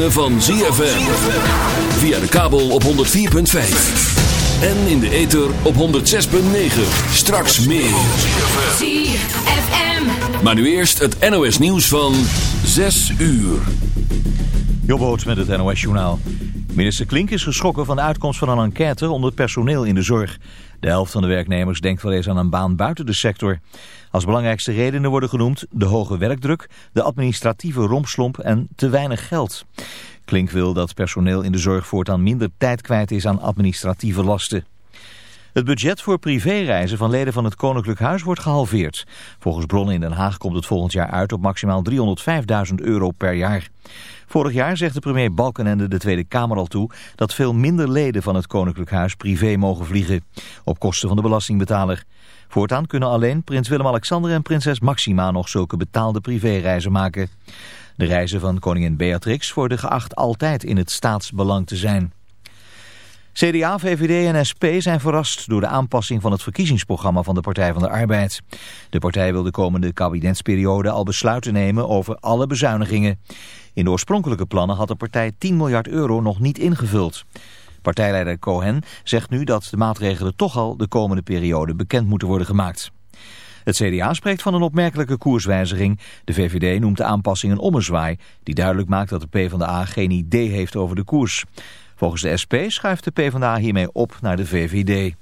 Ritme van ZFM. Via de kabel op 104.5. En in de ether op 106.9. Straks meer. ZFM. Maar nu eerst het NOS nieuws van 6 uur. Jobboot met het NOS Journaal. Minister Klink is geschrokken van de uitkomst van een enquête onder het personeel in de zorg. De helft van de werknemers denkt wel eens aan een baan buiten de sector. Als belangrijkste redenen worden genoemd de hoge werkdruk, de administratieve rompslomp en te weinig geld. Klink wil dat personeel in de zorg voortaan minder tijd kwijt is aan administratieve lasten. Het budget voor privéreizen van leden van het Koninklijk Huis wordt gehalveerd. Volgens bronnen in Den Haag komt het volgend jaar uit op maximaal 305.000 euro per jaar. Vorig jaar zegt de premier Balkenende de Tweede Kamer al toe dat veel minder leden van het Koninklijk Huis privé mogen vliegen. Op kosten van de belastingbetaler. Voortaan kunnen alleen prins Willem-Alexander en prinses Maxima nog zulke betaalde privéreizen maken. De reizen van koningin Beatrix worden geacht altijd in het staatsbelang te zijn. CDA, VVD en SP zijn verrast door de aanpassing van het verkiezingsprogramma van de Partij van de Arbeid. De partij wil de komende kabinetsperiode al besluiten nemen over alle bezuinigingen. In de oorspronkelijke plannen had de partij 10 miljard euro nog niet ingevuld. Partijleider Cohen zegt nu dat de maatregelen toch al de komende periode bekend moeten worden gemaakt. Het CDA spreekt van een opmerkelijke koerswijziging. De VVD noemt de aanpassing een ommezwaai die duidelijk maakt dat de PvdA geen idee heeft over de koers. Volgens de SP schuift de PvdA hiermee op naar de VVD.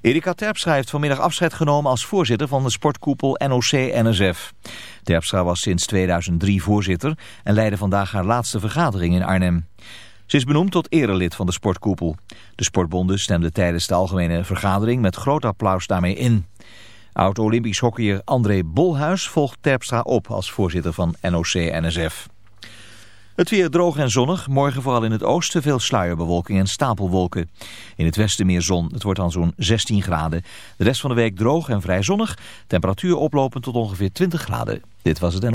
Erika Terpstra heeft vanmiddag afscheid genomen als voorzitter van de sportkoepel NOC-NSF. Terpstra was sinds 2003 voorzitter en leidde vandaag haar laatste vergadering in Arnhem. Ze is benoemd tot erelid van de sportkoepel. De sportbonden stemden tijdens de algemene vergadering met groot applaus daarmee in. Oud-Olympisch hockeyer André Bolhuis volgt Terpstra op als voorzitter van NOC-NSF. Het weer droog en zonnig. Morgen vooral in het oosten veel sluierbewolking en stapelwolken. In het westen meer zon. Het wordt dan zo'n 16 graden. De rest van de week droog en vrij zonnig. Temperatuur oplopend tot ongeveer 20 graden. Dit was het en...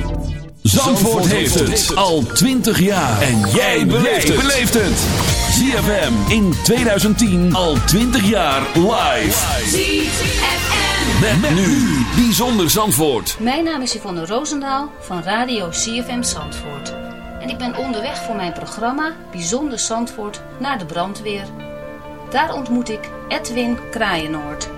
Zandvoort heeft het al 20 jaar. En jij beleeft het. ZFM in 2010 al 20 jaar live. ZFM. Met, nu. Bijzonder Zandvoort. Mijn naam is Yvonne Roosendaal van Radio CFM Zandvoort. En ik ben onderweg voor mijn programma Bijzonder Zandvoort naar de brandweer. Daar ontmoet ik Edwin Kraaienoord.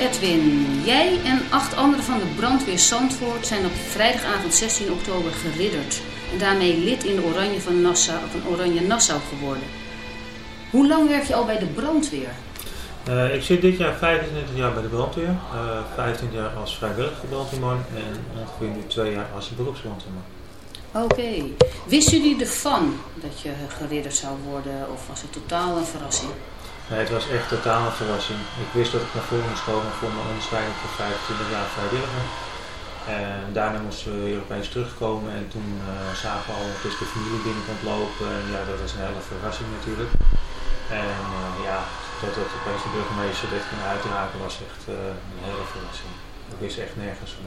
Edwin. Jij en acht anderen van de brandweer Zandvoort zijn op vrijdagavond 16 oktober geridderd. En daarmee lid in de Oranje van Nassau, van Oranje Nassau geworden. Hoe lang werk je al bij de brandweer? Eh, ik zit dit jaar 25 jaar bij de brandweer, eh 15 jaar als vrijwillige brandweerman en ongeveer nu twee jaar als beroepsbrandweerman. Oké. Wisten jullie ervan dat je geridderd zou worden of was het totaal een verrassing? Het was echt een verrassing. Ik wist dat ik naar voren moest komen voor mijn onderscheiding voor 25 jaar vrijwilliger. En daarna moesten we weer opeens terugkomen en toen eh, zagen we al dat de familie binnenkomt lopen. En ja, dat was een hele verrassing natuurlijk. En eh, ja, dat het opeens de burgemeester dit ging uitraken was echt eh, een hele verrassing. Ik wist echt nergens van.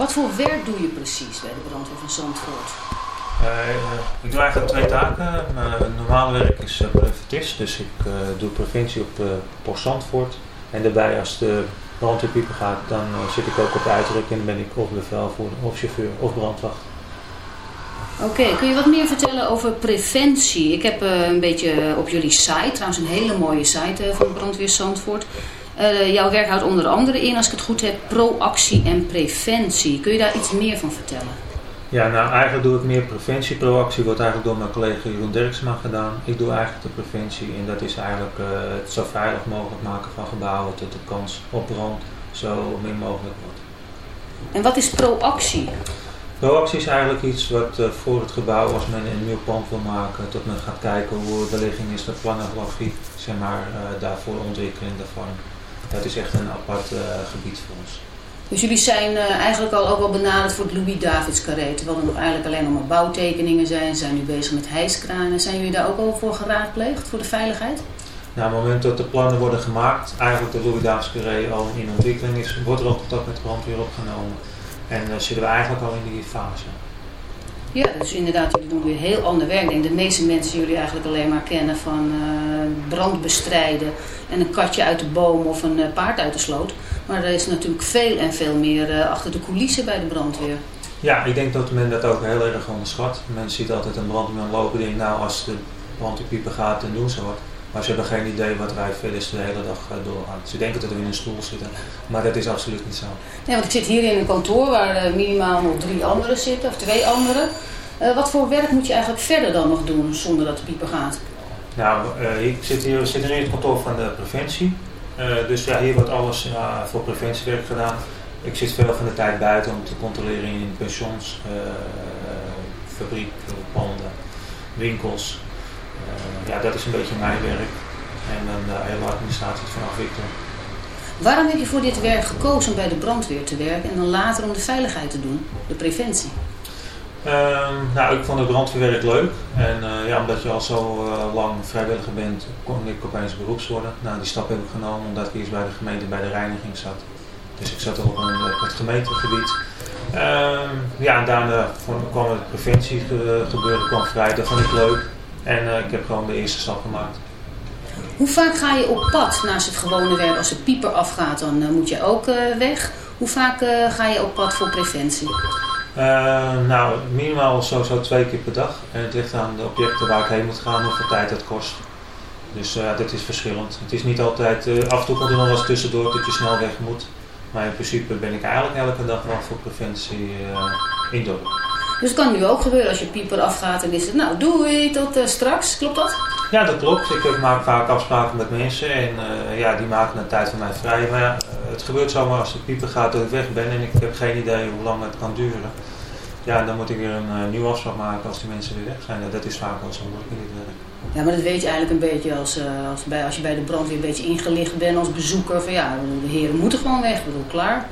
Wat voor werk doe je precies bij de brandweer van Zandvoort? Eh, ik doe eigenlijk twee taken. Mijn normale werk is uh, preventist, dus ik eh, doe preventie op Post Zandvoort. En daarbij als de brandweerpieper gaat, dan zit ik ook op de uitdrukking en ben ik of bevelvoerder, of chauffeur, of brandwacht. Oké, kun je wat meer vertellen over preventie? Ik heb eh, een beetje op jullie site, trouwens een hele mooie site eh, van Brandweer Zandvoort. Eh, jouw werk houdt onder andere in, als ik het goed heb, proactie en preventie. Kun je daar iets meer van vertellen? Ja, nou eigenlijk doe ik meer preventie. Proactie wordt eigenlijk door mijn collega Jeroen Dirksma gedaan. Ik doe eigenlijk de preventie en dat is eigenlijk eh, het zo veilig mogelijk maken van gebouwen tot de kans op brand zo min mogelijk wordt. En wat is proactie? Proactie is eigenlijk iets wat eh, voor het gebouw, als men een nieuw pand wil maken, tot men gaat kijken hoe de ligging is, de plannografie, zeg maar, eh, daarvoor de ontwikkeling daarvan. Dat is echt een apart gebied voor ons. Dus jullie zijn eh, eigenlijk al ook wel benaderd voor het Louis Davids carré. Terwijl er nog eigenlijk alleen nog maar bouwtekeningen zijn. Zijn nu bezig met hijskranen. Zijn jullie daar ook al voor geraadpleegd, voor de veiligheid? Nou, op het moment dat de plannen worden gemaakt, eigenlijk de Louis Davids Carré al in ontwikkeling is, wordt er ook contact met de brandweer opgenomen. En dan zitten we eigenlijk al in die fase. Ja, dus inderdaad, jullie doen weer heel ander werk. Ik denk de meeste mensen jullie eigenlijk alleen maar kennen van eh, brand bestrijden en een katje uit de boom of een eh, paard uit de sloot. Maar er is natuurlijk veel en veel meer eh, achter de coulissen bij de brandweer. Ja, ik denk dat men dat ook heel erg onderschat. Men ziet altijd een brandweerman lopen en denkt, nou als de brandweerpieper gaat, dan doen ze wat. Maar ze hebben geen idee wat wij is de hele dag eh, doorgaan. Ze denken dat we in een stoel zitten, maar dat is absoluut niet zo. Nee, want ik zit hier in een kantoor waar eh, minimaal nog drie anderen zitten, of twee anderen. Wat voor werk moet je eigenlijk verder dan nog doen zonder dat de pieper gaat? Nou, ik zit hier, we zitten hier in het kantoor van de preventie. Eh, dus ja, hier wordt alles ja, voor preventiewerk gedaan. Ik zit veel van de tijd buiten om te controleren in pensions, eh, fabriek, panden, winkels. Eh, ja, dat is een beetje mijn werk. En dan de hele administratie van afwikkelen. Waarom heb je voor dit werk gekozen om bij de brandweer te werken en dan later om de veiligheid te doen, de preventie? Ehm, nou, ik vond het brandweerwerk leuk. En eh, ja, omdat je al zo eh, lang vrijwilliger bent, kon ik opeens beroeps worden. Nou, die stap heb ik genomen omdat ik eerst bij de gemeente bij de reiniging zat. Dus ik zat op, op het gemeentegebied. Ehm, ja, en daarna kwam- het preventiegebeuren kwam vrij. Dat vond ik leuk. En eh, ik heb gewoon de eerste stap gemaakt. Hoe vaak ga je op pad naast het gewone werk? Als de pieper afgaat, dan moet je ook weg. Hoe vaak ga je op pad voor preventie? Eh, nou, minimaal sowieso twee keer per dag. En het ligt aan de objecten waar ik heen moet gaan, hoeveel tijd dat kost. Dus eh dit is verschillend. Het is niet altijd, eh, af en toe komt er nog wel eens tussendoor dat je snel weg moet. Maar in principe ben ik eigenlijk elke dag wel voor preventie in dorp. Dus het kan nu ook gebeuren als je pieper afgaat en is het, nou doei, tot straks. Klopt dat? Ja, dat klopt. Ik maak vaak afspraken met mensen en ja, die maken een tijd voor mij vrij. Maar ja, het gebeurt zomaar als de pieper gaat dat ik weg ben en ik heb geen idee hoe lang het kan duren. Ja, dan moet ik weer een eh, nieuwe afspraak maken als die mensen weer weg zijn. En dat is vaak wel zo moeilijk in dit werk. Ja, maar dat weet je eigenlijk een beetje als, eh, als, bij, als je bij de brandweer een beetje ingelicht bent als bezoeker. Van ja, de heren moeten gewoon weg. Bedoel, klaar.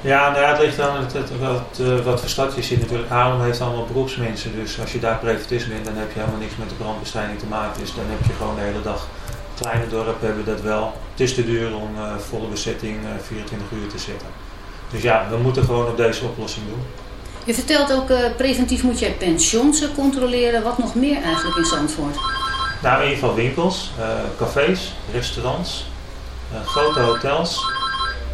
Ja, nou ja, het ligt aan het, het, wat, eh, wat voor stad je zit natuurlijk. Haarlem heeft allemaal beroepsmensen, dus als je daar preventist bent, dan heb je helemaal niks met de brandbestrijding te maken. Dus dan heb je gewoon de hele dag. Kleine dorpen hebben dat wel. Het is te duur om eh, volle bezetting eh, 24 uur te zitten. Dus ja, we moeten gewoon op deze oplossing doen. Je vertelt ook, eh, preventief moet jij pensions eh, controleren. Wat nog meer eigenlijk in Zandvoort? Nou, in ieder geval winkels, eh, cafés, restaurants, eh, grote hotels.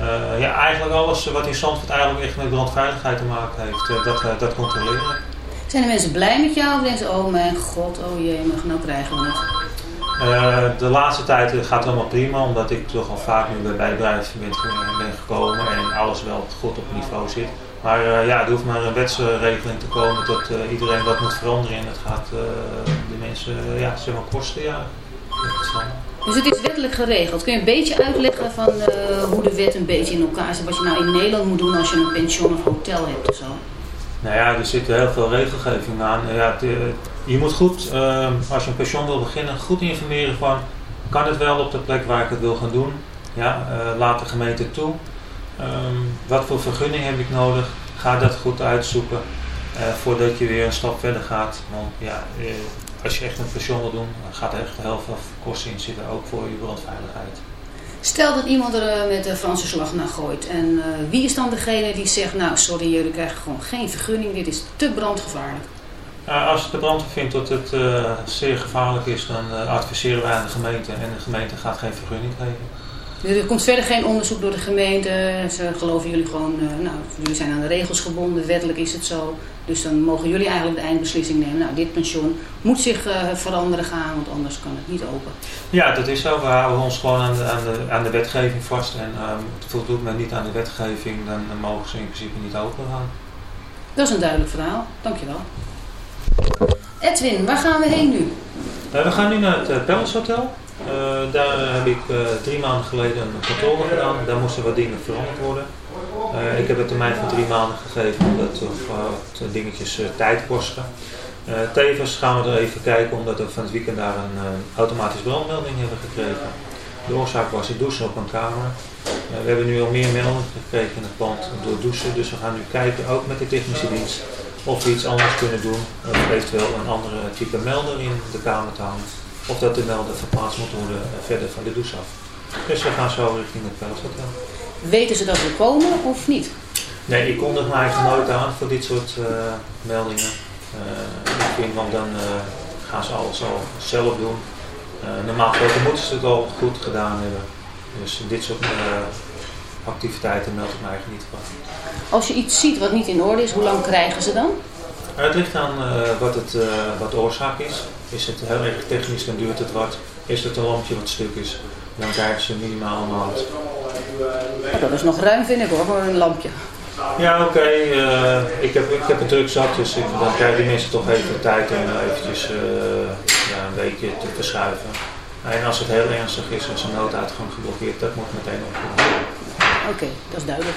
Eh, ja, eigenlijk alles wat in Zandvoort eigenlijk echt met brandveiligheid te maken heeft, eh, dat, eh, dat controleren. Zijn de mensen blij met jou of denken ze, oh mijn god, oh jee, maar nou krijgen we het? Eh, de laatste tijd gaat het allemaal prima, omdat ik toch al vaak nu bij bedrijf ben, ben gekomen en alles wel goed op niveau zit. Maar eh, ja, er hoeft maar een wetsregeling te komen dat eh, iedereen wat moet veranderen en het gaat eh, de mensen ja, zeg maar kosten. Ja. Dus het is wettelijk geregeld. Kun je een beetje uitleggen van eh, hoe de wet een beetje in elkaar zit? Wat je nou in Nederland moet doen als je een pension of hotel hebt of zo? Nou ja, er zit heel veel regelgeving aan. Ja, het, eh, je moet goed, eh, als je een pension wil beginnen, goed informeren van, kan het wel op de plek waar ik het wil gaan doen? Ja, eh, laat de gemeente toe. Ehm, wat voor vergunning heb ik nodig? Ga dat goed uitzoeken eh, voordat je weer een stap verder gaat. Want ja, eh, als je echt een pension wil doen, gaat er echt heel veel kosten in zitten, ook voor je brandveiligheid. Stel dat iemand er eh, met de Franse slag naar gooit. En eh, wie is dan degene die zegt, nou sorry, jullie krijgen gewoon geen vergunning, dit is te brandgevaarlijk. Uh, als de brandweer vindt dat het zeer gevaarlijk is, dan adviseren wij aan de gemeente en de gemeente gaat geen vergunning geven. Er komt verder geen onderzoek door de gemeente. Ze geloven jullie gewoon, nou, jullie zijn aan de regels gebonden, wettelijk is het zo. Dus dan mogen jullie eigenlijk de eindbeslissing nemen. Nou, dit pensioen moet zich veranderen gaan, want anders kan het niet open. Ja, dat is zo. We houden ons gewoon aan de, aan de, aan de wetgeving vast. En um, voldoet men niet aan de wetgeving, dan, dan mogen ze in principe niet open gaan. Dat is een duidelijk verhaal. Dankjewel. Edwin, waar gaan we heen nu? Uh, we gaan nu naar het uh, Palace Hotel. Uh, daar heb ik drie maanden geleden een controle gedaan. Daar moesten wat dingen veranderd worden. ik heb een termijn van drie maanden gegeven omdat wat dingetjes tijd kosten. tevens gaan we er even kijken omdat we van het weekend daar een automatisch brandmelding hebben gekregen. De oorzaak was het douchen op een kamer. we hebben nu al meer meldingen gekregen in het pand door douchen. Dus we gaan nu kijken, ook met de technische dienst, of we iets anders kunnen doen, of eventueel een andere type melder in de kamer te hangen. Of dat de melder verplaatst moet worden verder van de douche af. Dus we gaan zo richting het Veldhotel. Weten ze dat we komen of niet? Nee, ik kondig eigenlijk nooit aan voor dit soort uh, meldingen. Uh, ik vind, want dan uh, gaan ze alles al zelf doen. normaal gesproken moeten ze het al goed gedaan hebben. Dus dit soort activiteiten meld ik me eigenlijk niet van. Als je iets ziet wat niet in orde is, hoe lang krijgen ze dan? Het ligt aan wat, het, wat de oorzaak is. Is het heel erg technisch, dan duurt het wat. Is het een lampje wat stuk is, dan krijgen ze minimaal een maand. Dat is nog ruim vind ik hoor, voor een lampje. Ja oké, okay. uh, ik, heb, ik heb het druk zat, dus ik, dan krijgen die mensen toch even tijd om eventjes ja, een weekje te verschuiven. En als het heel ernstig is, als een nooduitgang geblokkeerd, dat moet meteen opgelost worden. Oké, okay, dat is duidelijk.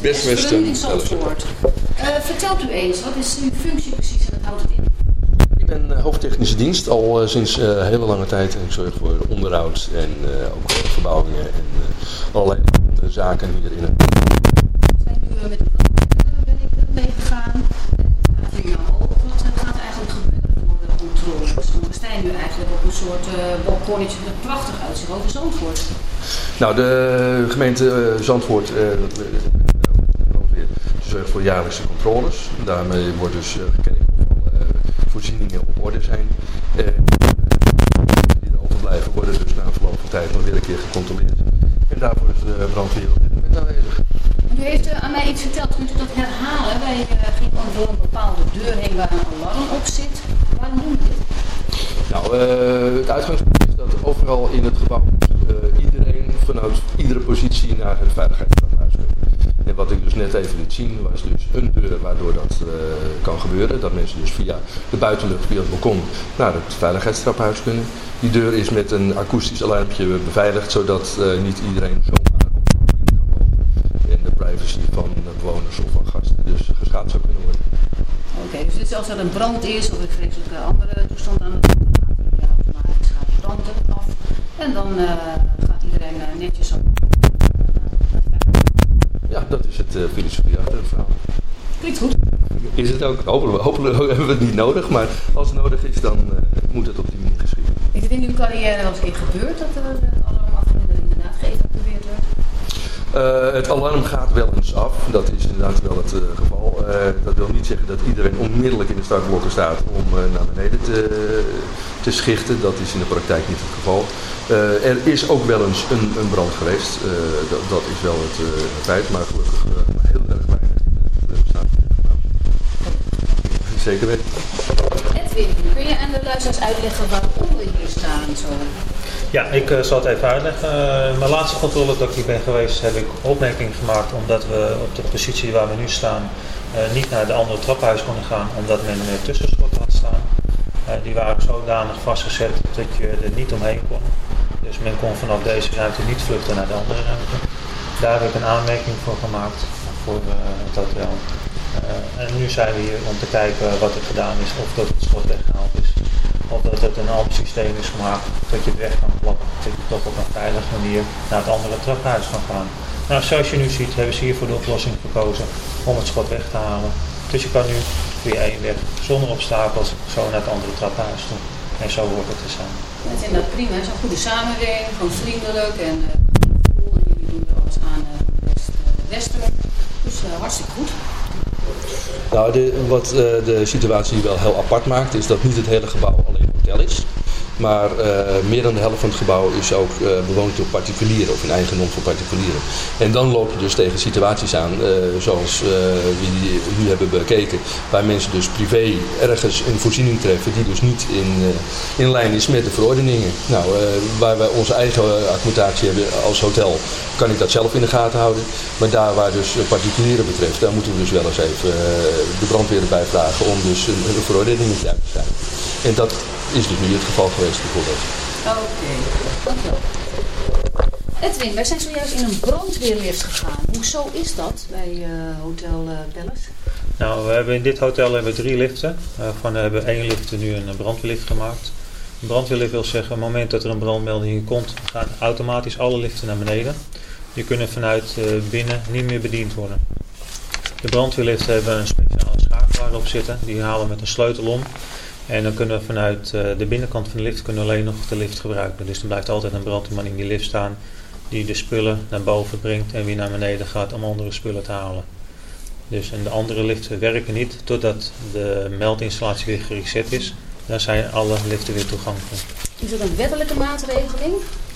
Best Western. Eh, vertelt u eens, wat is uw functie precies en wat houdt het in? Ik ben eh, hoofdtechnische dienst al eh, sinds eh, hele lange tijd. En ik zorg voor onderhoud en eh, ook voor verbouwingen en eh, allerlei andere zaken hier in het zijn nu eh, met de brandweer ben ik meegegaan. Nou ook. Wat gaat eigenlijk gebeuren voor de controles? Want we staan nu eigenlijk op een soort eh balkonnetje dat prachtig uitziet over Zandvoort. Nou, de gemeente eh, Zandvoort, eh, dat, eh, de brandweer, die zorgt voor jaarlijkse controles. Daarmee wordt dus eh, gekeken of alle eh, voorzieningen op orde zijn. Eh, die er overblijven worden dus na verloop van tijd nog weer een keer gecontroleerd. En daarvoor is de brandweer op dit moment aanwezig. U heeft aan mij iets verteld, kunt u dat herhalen? Wij gingen door een bepaalde deur heen waar een alarm op zit. Waarom doen we dit? Nou, het uitgangspunt is dat overal in het gebouw eh, iedereen vanuit iedere positie naar het veiligheidstraphuis kan. En wat ik dus net even liet zien was dus een deur waardoor dat eh, kan gebeuren. Dat mensen dus via de buitenlucht, via het balkon naar het veiligheidstraphuis kunnen. Die deur is met een akoestisch alarmpje beveiligd, zodat eh, niet iedereen zomaar op de gebied kan lopen. En de privacy van de bewoners of van gasten dus geschaad zou kunnen worden. Oké, dus dit als er een brand is of een vreselijke andere toestand aan er ja, automatisch gaat de brand af. En dan eh, gaat iedereen eh, netjes op. Ja, dat is het filosofie achter het verhaal. Klinkt goed. Is het ook? Hopelijk, hopelijk hebben we het niet nodig, maar als het nodig is, dan uh, moet het op die manier geschieden. Is het in uw carrière wel eens een keer gebeurd dat er uh, alarm af en inderdaad geëvacueerd werd? Eh, het alarm gaat wel eens af. Dat is inderdaad wel het eh, geval. Eh, dat wil niet zeggen dat iedereen onmiddellijk in de startblokken staat om eh, naar beneden te, te schichten. Dat is in de praktijk niet het geval. Eh, er is ook wel eens een, een brand geweest. Eh, dat, dat is wel het eh, feit. Maar gelukkig Zeker weten. Edwin, kun je aan de luisteraars uitleggen waarom we hier staan zo? Ja, ik eh, zal het even uitleggen. Eh, mijn laatste controle dat ik hier ben geweest, heb ik opmerking gemaakt omdat we op de positie waar we nu staan eh, niet naar de andere trappenhuis konden gaan, omdat men een tussenschot had staan. Eh, die waren zodanig vastgezet dat je er niet omheen kon. Dus men kon vanaf deze ruimte niet vluchten naar de andere ruimte. Daar heb ik een aanmerking voor gemaakt voor het hotel. Eh, en nu zijn we hier om te kijken wat er gedaan is, of dat het schot weggehaald is. Of dat het een ander systeem is gemaakt dat je het weg kan klappen. Dat je toch op een veilige manier naar het andere trappenhuis kan gaan. Nou, zoals je nu ziet hebben ze hier voor de oplossing gekozen om het schot weg te halen. Dus je kan nu via één weg zonder obstakels zo naar het andere trappenhuis toe. En zo wordt het te zijn. Ik vind dat prima, een goede samenwerking, gewoon vriendelijk en. En jullie doen er alles aan best eh, beste. Dus hartstikke goed. Nou, wat eh, de situatie wel heel apart maakt, is dat niet het hele gebouw alleen hotel is. Maar eh, meer dan de helft van het gebouw is ook eh, bewoond door particulieren of in eigendom van particulieren. En dan loop je dus tegen situaties aan, eh, zoals we die nu hebben bekeken, waar mensen dus privé ergens een voorziening treffen die dus niet in, in lijn is met de verordeningen. Nou, waar wij onze eigen accommodatie hebben als hotel, kan ik dat zelf in de gaten houden. Maar daar waar dus particulieren betreft, daar moeten we dus wel eens even de brandweer erbij vragen om dus een, een verordening te zijn. En dat is dus nu het geval geweest bijvoorbeeld. Oké, dankjewel. Edwin, wij zijn zojuist in een brandweerlift gegaan. Hoezo is dat bij eh, Hotel eh Palace? Nou, we hebben in dit hotel hebben we drie liften. Waarvan hebben één lift nu een brandweerlift gemaakt. Een brandweerlift wil zeggen, op het moment dat er een brandmelding komt, gaan automatisch alle liften naar beneden. Die kunnen vanuit eh, binnen niet meer bediend worden. De brandweerliften hebben een speciale schakelaar op zitten. Die halen met een sleutel om. En dan kunnen we vanuit eh, de binnenkant van de lift kunnen we alleen nog de lift gebruiken. Dus er blijft altijd een brandweerman in die lift staan die de spullen naar boven brengt en weer naar beneden gaat om andere spullen te halen. Dus en de andere liften werken niet totdat de meldinstallatie weer gereset is. Dan zijn alle liften weer toegankelijk. Is dat een wettelijke maatregeling?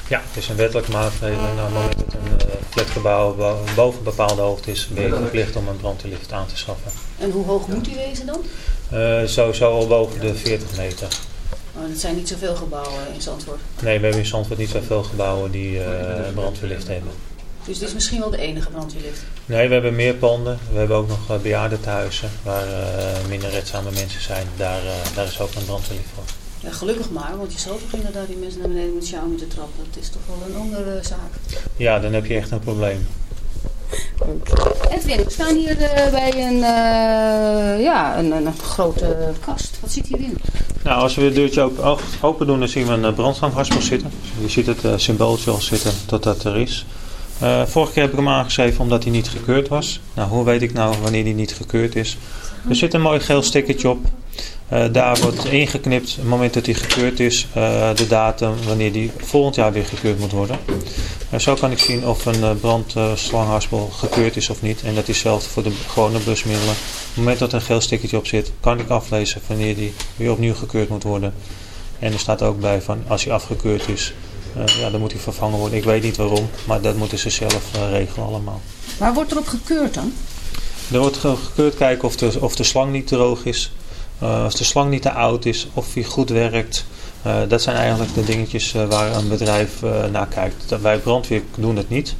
Ja, het is een wettelijke maatregel. Nou, op het moment dat een uh, flatgebouw bo- boven een bepaalde hoogte is, ben je verplicht om een brandweerlift aan te schaffen. En hoe hoog moet die wezen dan? Eh, sowieso al boven de 40 meter. Oh, dat zijn niet zoveel gebouwen in Zandvoort. Nee, we hebben in Zandvoort niet zoveel gebouwen die eh, een brandweerlift hebben. Dus dit is misschien wel de enige brandweerlift. Nee, we hebben meer panden. We hebben ook nog uh, bejaardentehuizen waar uh, minder redzame mensen zijn. Daar, uh, daar is ook een brandweerlift voor. Ja, gelukkig maar, want je zou toch inderdaad die mensen naar beneden met jou moeten trappen. Dat is toch wel een andere zaak. Ja, dan heb je echt een probleem. Edwin, we staan hier uh, bij een, uh, ja, een, een, grote kast. Wat zit hierin? Nou, als we het deurtje open, doen, dan zien we een brandstanghaspel zitten. Je ziet het uh, symbooltje al zitten tot dat er is. Vorige keer heb ik hem aangeschreven omdat hij niet gekeurd was. Nou, hoe weet ik nou wanneer hij niet gekeurd is? Er zit een mooi geel stickertje op. Uh, daar wordt ingeknipt, op het moment dat hij gekeurd is, uh, de datum wanneer die volgend jaar weer gekeurd moet worden. Uh, zo kan ik zien of een brandslanghaspel gekeurd is of niet. En dat is hetzelfde voor de gewone blusmiddelen. Op het moment dat er een geel stickertje op zit, kan ik aflezen wanneer die weer opnieuw gekeurd moet worden. En er staat ook bij van als hij afgekeurd is, uh, ja, dan moet hij vervangen worden. Ik weet niet waarom, maar dat moeten ze zelf uh, regelen allemaal. Waar wordt erop gekeurd dan? Er wordt gekeurd kijken of de, of de slang niet droog is, uh, of de slang niet te oud is, of hij goed werkt. dat zijn eigenlijk de dingetjes waar een bedrijf naar kijkt. Dat, wij brandweer doen dat niet.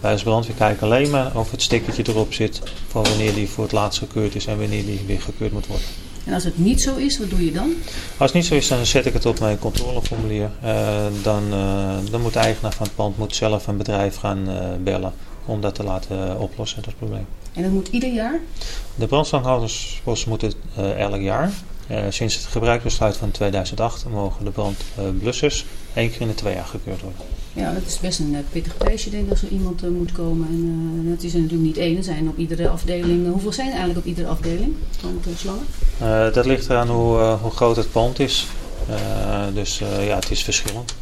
Wij als brandweer kijken alleen maar of het stickertje erop zit van wanneer die voor het laatst gekeurd is en wanneer die weer gekeurd moet worden. En als het niet zo is, wat doe je dan? Als het niet zo is, dan zet ik het op mijn controleformulier. Uh, dan, uh, dan moet de eigenaar van het pand moet zelf een bedrijf gaan uh, bellen om dat te laten oplossen, dat probleem. En dat moet ieder jaar? De brandstandhouderspost moet het elk jaar. sinds het gebruikbesluit van 2008 mogen de brandblussers één keer in de twee jaar gekeurd worden. Ja, dat is best een pittig prijsje, denk ik, als er iemand moet komen. En dat is er natuurlijk niet één. Er zijn op iedere afdeling. Hoeveel zijn er eigenlijk op iedere afdeling van de slangen? dat ligt eraan hoe, hoe groot het pand is. dus ja, het is verschillend.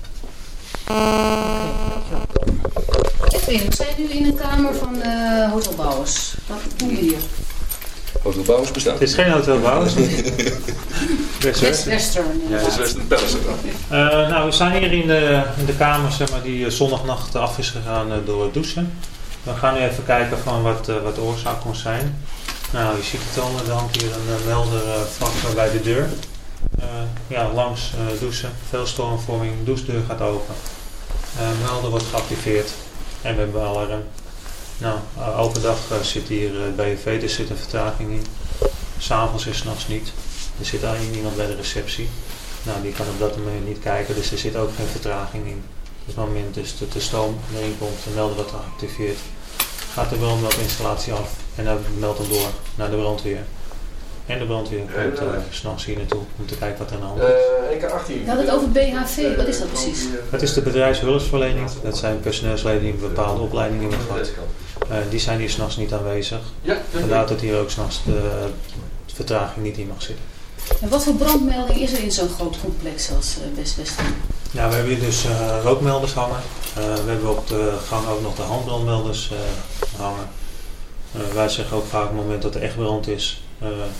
Edwin, we zijn nu in een kamer van eh hotelbouwers. Wat doen we hier? Hotelbouwers bestaat. Het is geen hotelbouwers. Best West Western. Ja, Dat is Western Palace. Eh, nou, we zijn hier in de, in de kamer zeg maar, die eh, zondagnacht af is gegaan eh, door het douchen. We gaan nu even kijken van wat, wat de oorzaak kon zijn. Nou, je ziet het al, er hangt hier een melder vlak bij de deur. Eh, ja, langs eh, douchen, veel stormvorming, douchedeur gaat open. Eh, melder wordt geactiveerd en we hebben alarm. Nou, overdag zit hier uh, BFV, er zit een vertraging in. S'avonds en s'nachts niet. Er zit alleen iemand bij de receptie. Nou, die kan op dat moment niet kijken, dus er zit ook geen vertraging in. Op het moment dus dat de stoom erin komt, de melder wordt geactiveerd. Gaat de brandmeldinstallatie af en dan meldt hem door naar de brandweer. En de brandweer komt uh, s'nachts hier naartoe om te kijken wat er aan de hand is. Eh, EK 18. Je had het over BHV, wat is dat precies? Het is de bedrijfshulpverlening. Dat zijn personeelsleden die een bepaalde opleiding hebben gehad. Eh, die zijn hier s'nachts niet aanwezig. Ja, Vandaar dat hier ook s'nachts de vertraging niet in mag zitten. En wat voor brandmelding is er in zo'n groot complex als West Western? Ja, we hebben hier dus eh, rookmelders hangen. Eh, we hebben op de gang ook nog de handbrandmelders eh, hangen. Eh, wij zeggen ook vaak op het moment dat er echt brand is,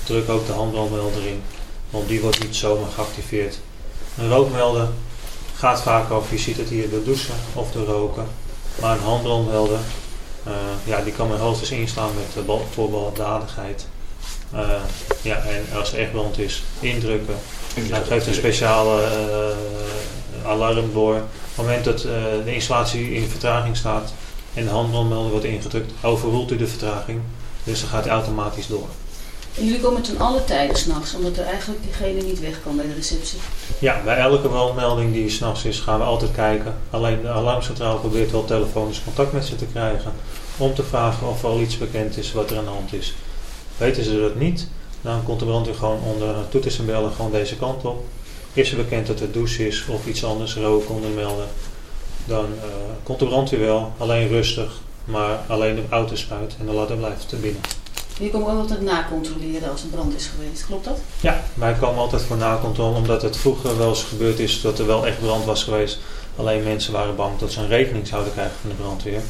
druk ook de handbrandmelder in. Want die wordt niet zomaar geactiveerd. Een rookmelder gaat vaak over, je ziet het hier door douchen of door roken. Maar een handbrandmelder, eh, ja, die kan men hoogstens inslaan met uh, voor baldadigheid. Uh, ja, en als er echt brand is, indrukken. Dan geeft een speciale uh, alarm door. Op het moment dat uh, de installatie in vertraging staat en de handbrandmelder wordt ingedrukt, overroelt u de vertraging. Dus dan gaat hij automatisch door. En jullie komen ten alle tijden s'nachts, omdat er eigenlijk diegene niet weg kan bij de receptie. Ja, bij elke brandmelding die s'nachts is, gaan we altijd kijken. Alleen de alarmcentrale probeert wel telefonisch contact met ze te krijgen. Om te vragen of er al iets bekend is wat er aan de hand is. Weten ze dat niet, dan komt de brandweer gewoon onder toeters en bellen gewoon deze kant op. Is er bekend dat er douche is of iets anders, rook onder melden, dan uh, komt de brandweer wel, alleen rustig, maar alleen de auto spuit en de ladder blijft te binnen. Je komt ook altijd nacontroleren als er brand is geweest, klopt dat? Ja, wij komen altijd voor nakontrole, omdat het vroeger wel eens gebeurd is dat er wel echt brand was geweest. Alleen mensen waren bang dat ze een rekening zouden krijgen van de brandweer.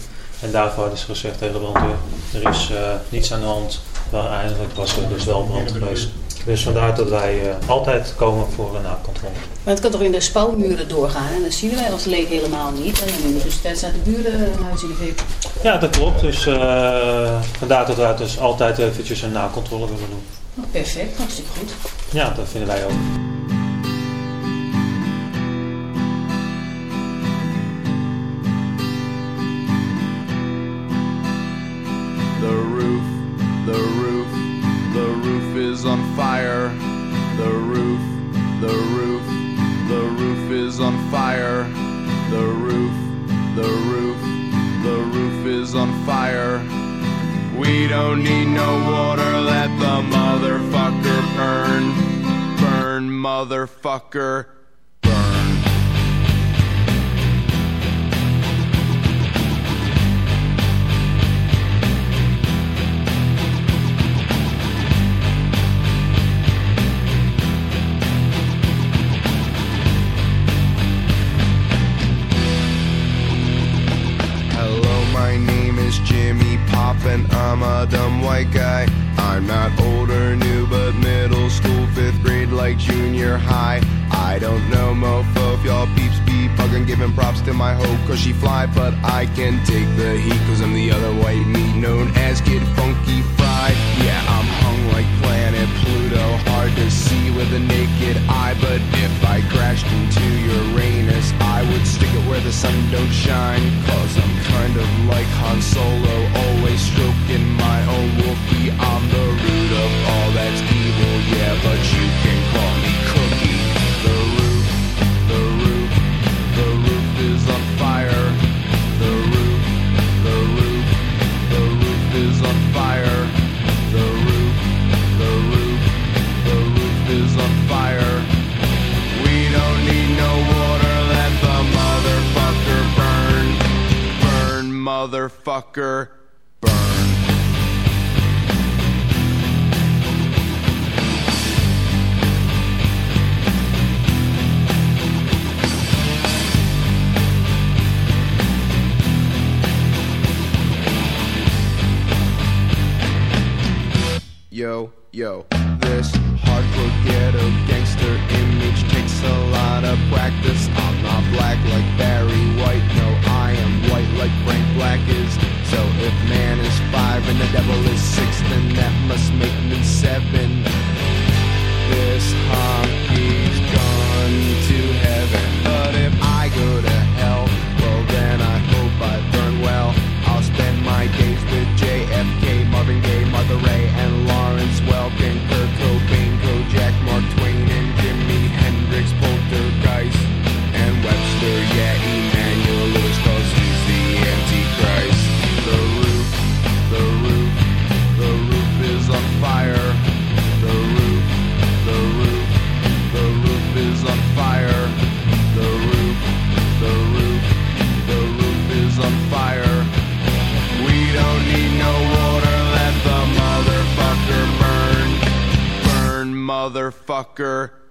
En daarvoor hadden ze gezegd tegen de brandweer, er is uh, niets aan de hand, maar eigenlijk was er dus wel brand geweest. Dus vandaar dat wij uh, altijd komen voor een nakontrole. Maar het kan toch in de spouwmuren doorgaan en dat zien wij als leek helemaal niet. En in de staat de buren in de fik. Ja, dat klopt. Dus uh, vandaar dat wij dus altijd eventjes een nakontrole willen doen. Oh, perfect, hartstikke goed. Ja, dat vinden wij ook. The roof, the roof, the roof is on fire. We don't need no water, let the motherfucker burn. Burn, motherfucker. And I'm a dumb white guy. I'm not old or new, but middle school, fifth grade, like junior high. I don't know, mofo, if y'all peeps be bugging, giving props to my hoe, cause she fly, but I can take the heat, cause I'm the other white meat known as Kid Funky Fried. Planet Pluto, hard to see with a naked eye, but if I crashed into Uranus, I would stick it where the sun don't shine, cause I'm kind of like Han Solo, always stroking my own Wookiee. I'm the root of all that's evil, yeah, but you can motherfucker burn. Yo, yo, this hardcore ghetto gangster image takes a lot of practice. I'm not black like Barry White, no, big like Frank Black is. So if man is five and the devil is six, then that must make me seven. This honky's gone to heaven, but if I go to hell. Tucker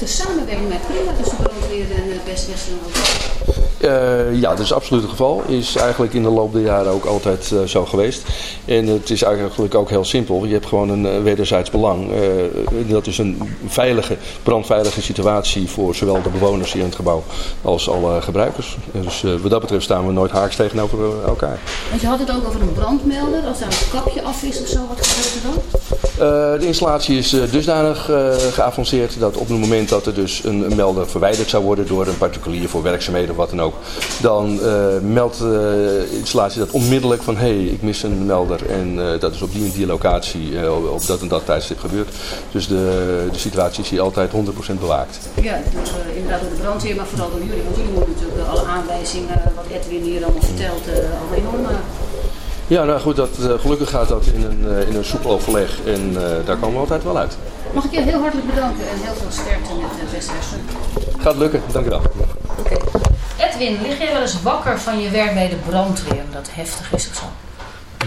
de samenwerking met prima tussen de brandweer en het Best Western Eh, ja, dat is absoluut het geval. Is eigenlijk in de loop der jaren ook altijd eh, zo geweest. En het is eigenlijk ook heel simpel. Je hebt gewoon een eh, wederzijds belang. Dat is een veilige, brandveilige situatie voor zowel de bewoners hier in het gebouw als alle gebruikers. Dus wat dat betreft staan we nooit haaks tegenover elkaar. Want je had het ook over een brandmelder, als daar een kapje af is of zo, wat gebeurt er dan? De installatie is dusdanig geavanceerd dat op het moment dat er dus een, een melder verwijderd zou worden door een particulier voor werkzaamheden of wat dan ook, dan eh, meldt de installatie dat onmiddellijk van hé, hey, ik mis een melder en eh, dat is op die en die locatie eh, op- dat en dat tijdstip gebeurd. Dus de, de situatie is hier altijd 100% bewaakt. Ja, eh, inderdaad door de brandweer, maar vooral door jullie. Want jullie moeten natuurlijk eh, alle aanwijzingen, wat Edwin hier allemaal vertelt, eh allemaal enorm. Ja, nou goed, dat, eh, gelukkig gaat dat in een, eh, in een soepel overleg en eh, daar komen we altijd wel uit. Mag ik je heel hartelijk bedanken en heel veel sterkte met Western. Gaat lukken, dank u wel. Edwin, lig jij wel eens wakker van je werk bij de brandweer? Dat heftig is of zo?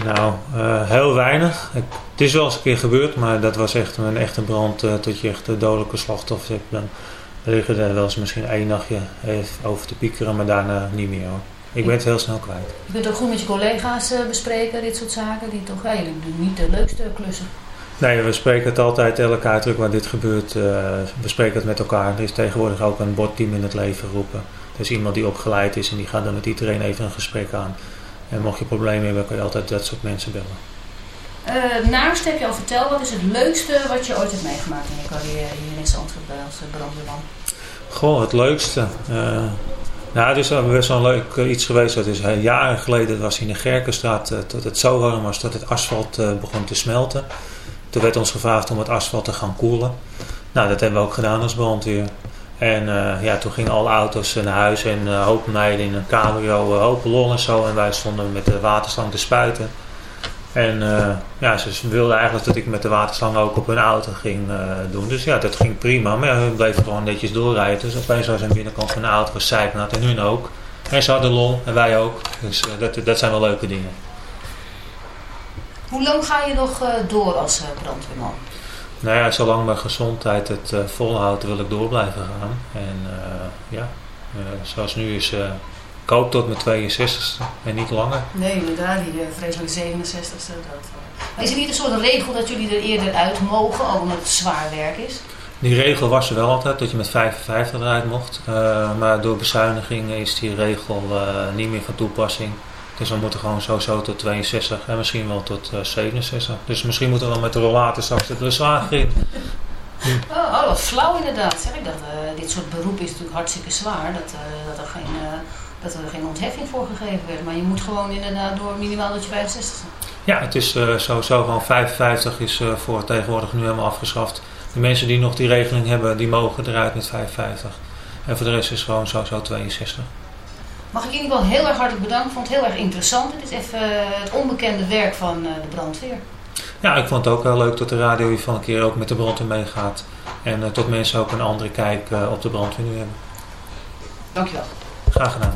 Nou, eh, heel weinig. Ik- het is wel eens een keer gebeurd, maar dat was echt een echte brand eh, tot je echt de dodelijke slachtoffers hebt. Dan liggen er wel eens misschien één nachtje even over te piekeren, maar daarna niet meer hoor. Ik ben het heel snel kwijt. Je kunt ook goed met je collega's eh, bespreken, dit soort zaken. Die toch, doen niet de leukste klussen. Nee, we spreken het altijd elke uitdruk waar dit gebeurt. we spreken het met elkaar. Er is tegenwoordig ook een bordteam in het leven geroepen. Er is iemand die opgeleid is en die gaat dan met iedereen even een gesprek aan. En mocht je problemen hebben, kan je altijd dat soort mensen bellen. Eh naast heb je al verteld, wat is het leukste wat je ooit hebt meegemaakt in je carrière hier in Zandvoort bij als eh, brandweerman? Goh, het leukste. Eh, nou, het is wel best wel leuk eh, iets geweest. Dat is jaren geleden. Dat was in de Gerkenstraat. eh, dat het zo warm was dat het asfalt begon te smelten. Toen werd ons gevraagd om het asfalt te gaan koelen. Nou, dat hebben we ook gedaan als brandweer. En eh, ja, toen gingen alle auto's naar huis en een hoop meiden in een cabrio, uh, hopen lol en zo. En wij stonden met de waterslang te spuiten. En eh, ja, ze wilden eigenlijk dat ik met de waterslang ook op hun auto ging eh, doen. Dus ja, dat ging prima. Maar ja, hun bleven gewoon netjes doorrijden. Dus opeens was een binnenkant van de auto zijpnat en hun ook. En ze hadden lol en wij ook. Dus eh, dat, dat zijn wel leuke dingen. Hoe lang ga je nog eh, door als eh, brandweerman? Nou ja, zolang mijn gezondheid het eh, volhoudt, wil ik door blijven gaan. En eh, ja, eh, zoals nu is, ik hoop tot mijn 62ste en niet langer. Nee, inderdaad, die uh, vreselijk 67ste. Dat. Is er niet een soort regel dat jullie er eerder uit mogen, ook omdat het zwaar werk is? Die regel was er wel altijd, dat je met 55 eruit mocht. Maar door bezuinigingen is die regel niet meer van toepassing. Dus we moeten gewoon sowieso tot 62 en misschien wel tot uh, 67. Dus misschien moeten we wel met de rollator straks de in. Oh, oh, flauw inderdaad. Zeg ik dat, uh, dit soort beroep is natuurlijk hartstikke zwaar. Dat, uh, dat, er geen, dat er geen ontheffing voor gegeven werd. Maar je moet gewoon inderdaad door minimaal tot je 65 Ja, het is sowieso van 55 is voor tegenwoordig nu helemaal afgeschaft. De mensen die nog die regeling hebben, die mogen eruit met 55. En voor de rest is het gewoon sowieso 62. Mag ik ieder geval heel erg hartelijk bedanken. Ik vond het heel erg interessant. Het is even uh, het onbekende werk van uh, de brandweer. Ja, ik vond het ook heel leuk dat de radio hier van een keer ook met de brandweer meegaat. En uh, tot mensen ook een andere kijk uh, op de brandweer nu hebben. Dankjewel. Graag gedaan.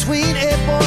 between April